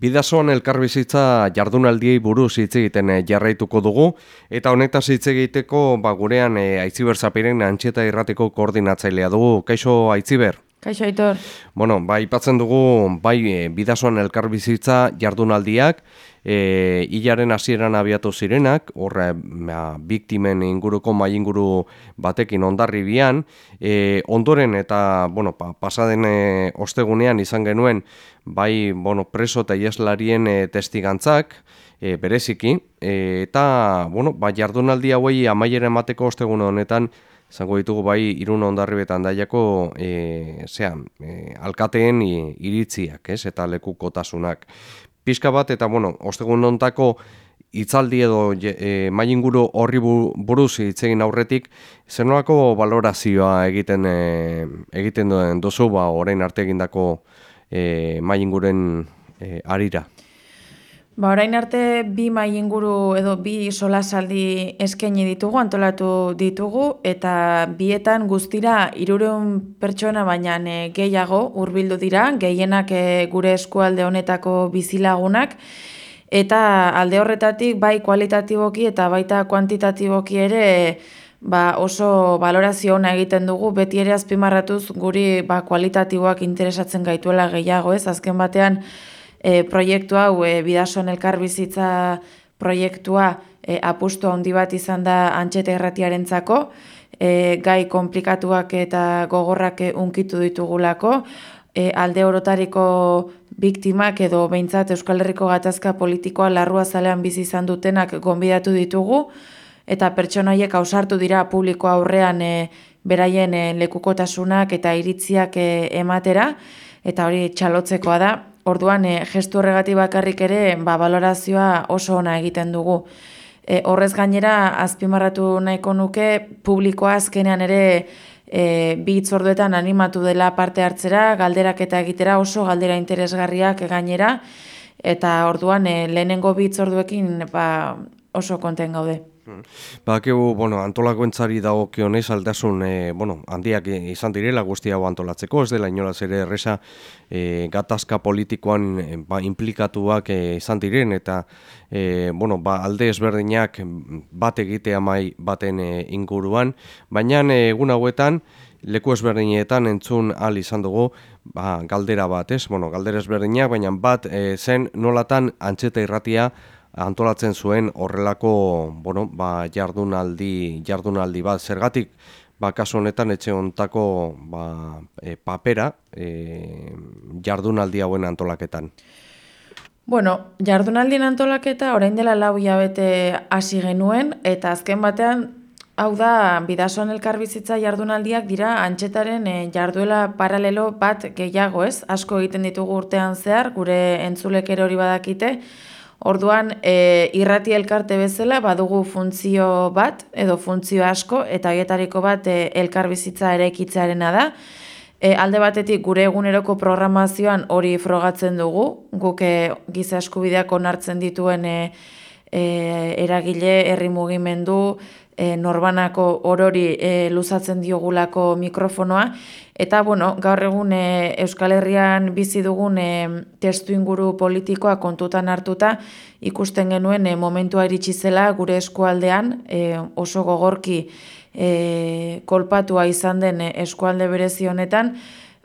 Bidazoan elkarbizitza jardunaldiei buruz hitz egiten eh, jarraituko dugu eta honetaz hitz egiteko ba gurean e, Aitziber Zapiren antxeta irrateko koordinatzailea dugu. Kaixo Aitziber. Kaixo Aitor. Bueno, bai ipatzen dugu bai e, bidazoan elkarbizitza jardunaldiak e, hilaren hasieran abiatu zirenak, horre ba, biktimen inguruko mai inguru batekin ondarri bian, e, ondoren eta bueno, pa, pasaden e, ostegunean izan genuen bai bueno, preso eta ieslarien e, testigantzak, e, bereziki, e, eta bueno, ba, jardunaldi hauei amaiera emateko ostegun honetan, Zango ditugu bai irun ondarri betan daiako e, zean, e, alkateen iritziak, ez, eta lekukotasunak pixka bat, eta bueno, ostegun nontako itzaldi edo e, mainguru horri buruz itzegin aurretik, zer valorazioa egiten e, egiten duen duzu, ba, orain arte egindako e, mainguren e, arira? Ba, orain arte bi mai inguru edo bi solasaldi eskaini ditugu, antolatu ditugu, eta bietan guztira irureun pertsona baina e, gehiago hurbildu dira, gehienak e, gure eskualde honetako bizilagunak, eta alde horretatik bai kualitatiboki eta baita kuantitatiboki ere ba, oso valorazio ona egiten dugu, beti ere azpimarratuz guri ba, kualitatiboak interesatzen gaituela gehiago, ez? Azken batean, e, proiektu hau e, bidasoan elkarbizitza proiektua e, apustu handi bat izan da antxete erratiarentzako, e, gai komplikatuak eta gogorrak unkitu ditugulako, e, alde orotariko biktimak edo behintzat Euskal Herriko gatazka politikoa larrua zalean bizi izan dutenak gonbidatu ditugu, eta pertsonaiek ausartu dira publiko aurrean e, beraien e, lekukotasunak eta iritziak e, ematera, eta hori txalotzekoa da, Orduan, e, gestu horregatik bakarrik ere, ba, valorazioa oso ona egiten dugu. E, horrez gainera, azpimarratu nahiko nuke, publikoa azkenean ere e, bi itzorduetan animatu dela parte hartzera, galderak eta egitera oso galdera interesgarriak gainera, eta orduan, e, lehenengo bi itzorduekin ba, oso konten gaude. Bakeu, bueno, antolakoentzari dagokionez aldasun, e, bueno, handiak izan direla guzti hau antolatzeko, ez dela inolaz ere erresa e, gatazka politikoan e, ba, implikatuak e, izan diren, eta e, bueno, ba, alde ezberdinak bat egitea mai baten e, inguruan, baina egun hauetan, leku ezberdinetan entzun al izan dugu ba, galdera bat, ez? Bueno, galdera ezberdinak, baina bat e, zen nolatan antxeta irratia antolatzen zuen horrelako bueno, ba, jardunaldi, jardunaldi bat. Zergatik, ba, kasu honetan etxe ontako ba, e, papera e, jardunaldi hauen antolaketan. Bueno, jardunaldien antolaketa orain dela lau bete hasi genuen, eta azken batean, hau da, bidasoan elkarbizitza jardunaldiak dira antxetaren e, jarduela paralelo bat gehiago ez, asko egiten ditugu urtean zehar, gure entzulek hori badakite, Orduan, e, irrati elkarte bezala badugu funtzio bat edo funtzio asko eta hietariko bat e, elkar bizitza ere ekitzearena da. E, alde batetik gure eguneroko programazioan hori frogatzen dugu, guk e, giza eskubideak onartzen dituen e, e, eragile, herri mugimendu, e, norbanako orori e, luzatzen diogulako mikrofonoa, eta bueno, gaur egun e, Euskal Herrian bizi dugun e, testu inguru politikoa kontutan hartuta, ikusten genuen e, momentua iritsi zela gure eskualdean e, oso gogorki e, kolpatua izan den eskualde berezi honetan,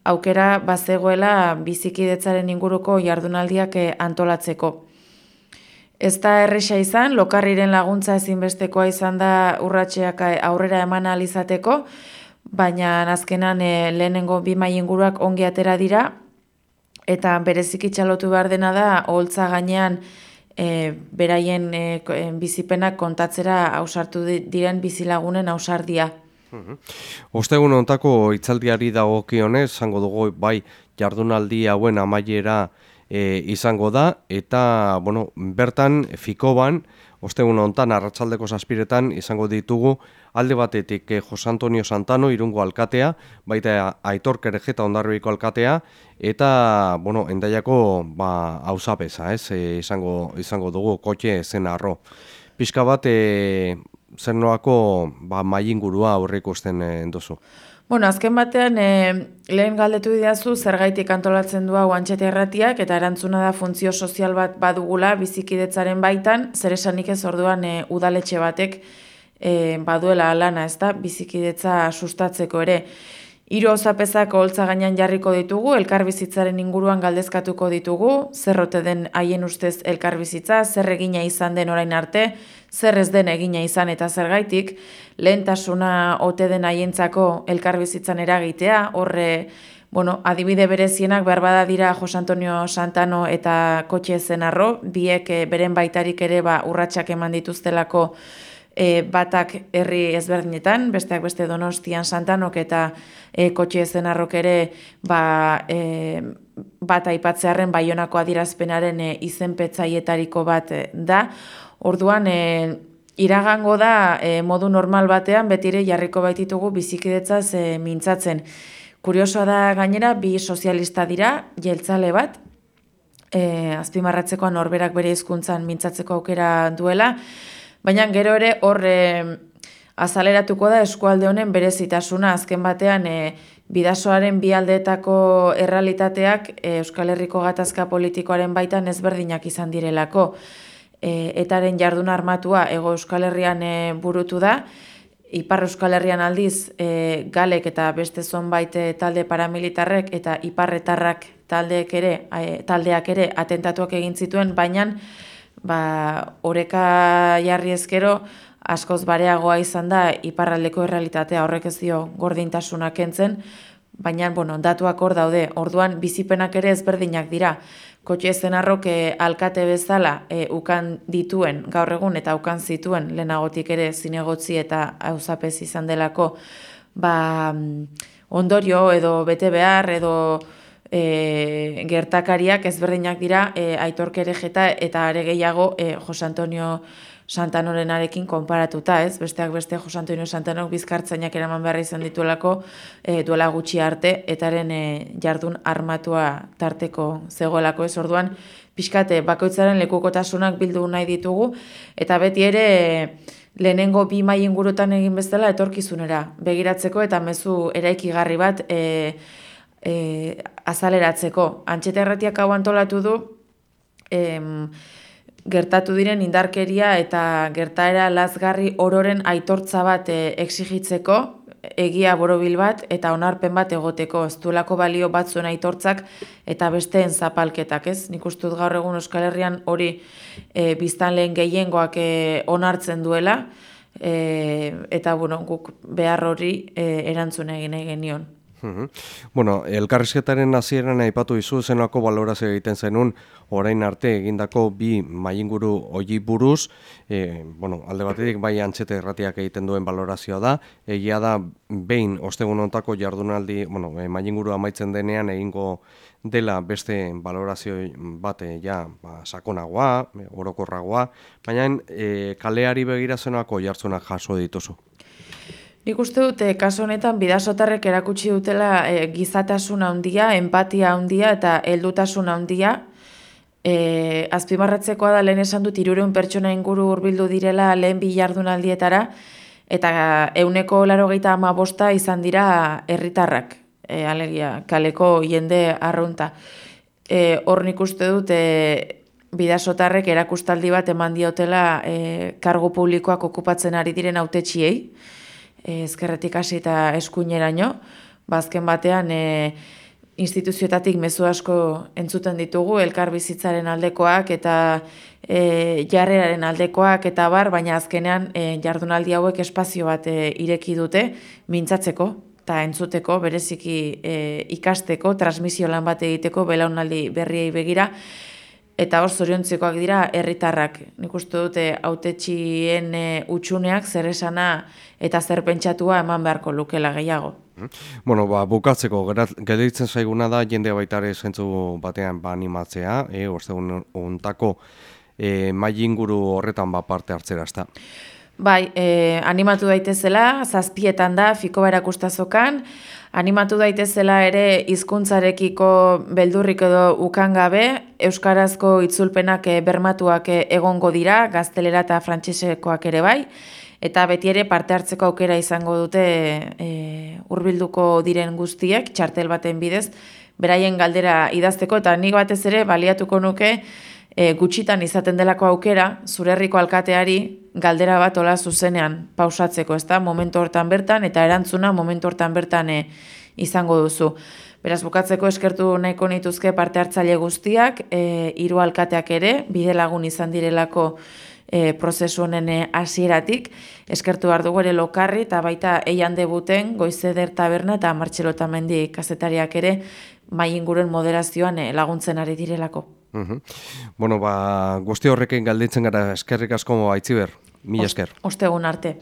aukera bazegoela bizikidetzaren inguruko jardunaldiak antolatzeko. Ez da erresa izan, lokarriren laguntza ezinbestekoa izan da urratxeak aurrera eman alizateko, baina azkenan e, lehenengo bi mai inguruak ongi atera dira, eta berezik itxalotu behar dena da, holtza gainean e, beraien e, bizipenak kontatzera ausartu diren bizilagunen ausardia. Ostegun ontako itzaldiari dago kionez, zango dugu bai jardunaldi hauen amaiera, e, izango da eta bueno, bertan Fikoban ostegun hontan arratsaldeko zazpiretan izango ditugu alde batetik e, Jos Antonio Santano irungo alkatea, baita Aitor Kerejeta Ondarribiko alkatea eta bueno, endaiako ba auzapeza, ez? E, izango izango dugu kotxe zen arro. Pizka bat e, zer noako ba, maien gurua aurre ikusten e, Bueno, azken batean, e, lehen galdetu didazu zergaitik antolatzen du hau antxete erratiak, eta erantzuna da funtzio sozial bat badugula bizikidetzaren baitan, zer esanik ez orduan e, udaletxe batek e, baduela lana, ez da, bizikidetza sustatzeko ere. Hiru osapezak holtza gainean jarriko ditugu, elkarbizitzaren inguruan galdezkatuko ditugu, zerrote den haien ustez elkarbizitza, zer egina izan den orain arte, zer ez den egina izan eta zergaitik, lehentasuna ote den haientzako elkarbizitzan eragitea, horre, bueno, adibide berezienak behar bada dira Jos Antonio Santano eta Kotxe Zenarro, biek eh, beren baitarik ere ba, urratsak eman dituztelako e, batak herri ezberdinetan, besteak beste donostian santanok eta e, kotxe zenarrok ere ba, e, bat aipatzearen baionako adirazpenaren e, izenpetzaietariko bat e, da. Orduan, e, iragango da e, modu normal batean betire jarriko baititugu bizikidetzaz e, mintzatzen. Kuriosoa da gainera, bi sozialista dira, jeltzale bat, e, azpimarratzekoan norberak bere hizkuntzan mintzatzeko aukera duela, Baina gero ere hor azaleratuko da eskualde honen berezitasuna. Azken batean e, bidasoaren bi aldeetako errealitateak e, Euskal Herriko gatazka politikoaren baitan ezberdinak izan direlako. E, etaren jardun armatua ego Euskal Herrian e, burutu da, Ipar Euskal Herrian aldiz e, galek eta beste zonbait talde paramilitarrek eta iparretarrak taldeek ere, taldeak ere atentatuak egin zituen, baina ba, oreka jarri ezkero, askoz bareagoa izan da iparraldeko errealitatea horrek ez dio gordintasuna kentzen, baina bueno, datuak hor daude, orduan bizipenak ere ezberdinak dira. Kotxe zenarroke alkate bezala e, ukan dituen gaur egun eta ukan zituen lehenagotik ere zinegotzi eta hauzapez izan delako ba, ondorio edo bete behar edo e, gertakariak ezberdinak dira e, aitork ere jeta eta are gehiago e, Jos Antonio Santanorenarekin konparatuta, ez? Besteak beste Jos Antonio Santanok bizkartzainak eraman beharra izan dituelako e, duela gutxi arte etaren e, jardun armatua tarteko zegoelako ez orduan pixkate bakoitzaren lekukotasunak bildu nahi ditugu eta beti ere lehenengo bi mai ingurutan egin bezala etorkizunera begiratzeko eta mezu eraikigarri bat e, e, azaleratzeko. Antxeta erratiak hau antolatu du, em, gertatu diren indarkeria eta gertaera lazgarri ororen aitortza bat e, exigitzeko, egia borobil bat eta onarpen bat egoteko, ez duelako balio batzuen aitortzak eta besteen zapalketak, ez? Nik ustut gaur egun Euskal Herrian hori e, biztan lehen gehiengoak e, onartzen duela, e, eta bueno, guk behar hori e, erantzun egin egin Bueno, elkarrizketaren hasieran aipatu izu zenako balorazio egiten zenun orain arte egindako bi mainguru hori buruz, e, bueno, alde batetik bai antxete erratiak egiten duen balorazioa da, egia da behin ostegun ontako jardunaldi, bueno, e, mainguru amaitzen denean egingo dela beste balorazio bate ja ba, sakonagoa, orokorragoa, baina e, kaleari begira zenako jartzunak jaso dituzu. Nik uste dute, kaso honetan, bidazotarrek erakutsi dutela e, gizatasun handia, empatia handia eta heldutasun handia. E, azpimarratzekoa da lehen esan dut irureun pertsona inguru hurbildu direla lehen bi jardunaldietara, eta euneko laro ama bosta izan dira herritarrak, e, alegia, kaleko jende arrunta. E, hor nik uste dut, e, bidazotarrek erakustaldi bat eman diotela e, kargo publikoak okupatzen ari diren autetxiei, ezkerretik hasi eta eskuineraino, bazken ba, batean e, instituzioetatik mezu asko entzuten ditugu, elkar bizitzaren aldekoak eta e, jarreraren aldekoak eta bar, baina azkenean e, jardunaldi hauek espazio bat e, ireki dute, mintzatzeko eta entzuteko, bereziki e, ikasteko, transmisio lan bat egiteko, belaunaldi berriei begira, eta hor zoriontzekoak dira herritarrak. Nik uste dute autetxien e, utxuneak zer esana eta zer pentsatua eman beharko lukela gehiago. Bueno, ba, bukatzeko, gelditzen zaiguna da jende baitare zentzu batean ba animatzea, e, orte ontako e, inguru horretan ba parte hartzera, ezta? Bai, e, animatu daitezela, zazpietan da, fiko berakustazokan, animatu daitezela ere hizkuntzarekiko beldurrik edo ukan gabe, euskarazko itzulpenak eh, bermatuak eh, egongo dira, gaztelera eta frantsesekoak ere bai, eta beti ere parte hartzeko aukera izango dute e, hurbilduko diren guztiek, txartel baten bidez, beraien galdera idazteko, eta nik batez ere baliatuko nuke e, gutxitan izaten delako aukera, zure herriko alkateari galdera bat ola zuzenean pausatzeko, ezta momentu hortan bertan, eta erantzuna momentu hortan bertan e, izango duzu. Beraz, bukatzeko eskertu nahiko nituzke parte hartzaile guztiak, e, hiru alkateak ere, bide lagun izan direlako e, prozesu honen e, hasieratik eskertu behar dugu ere lokarri eta baita eian debuten goizeder taberna eta martxelo eta mendi kazetariak ere mai inguren moderazioan e, laguntzen ari direlako. Uhum. Bueno, ba, guzti horrekin galditzen gara eskerrik asko aitziber, mila esker. Ostegun arte.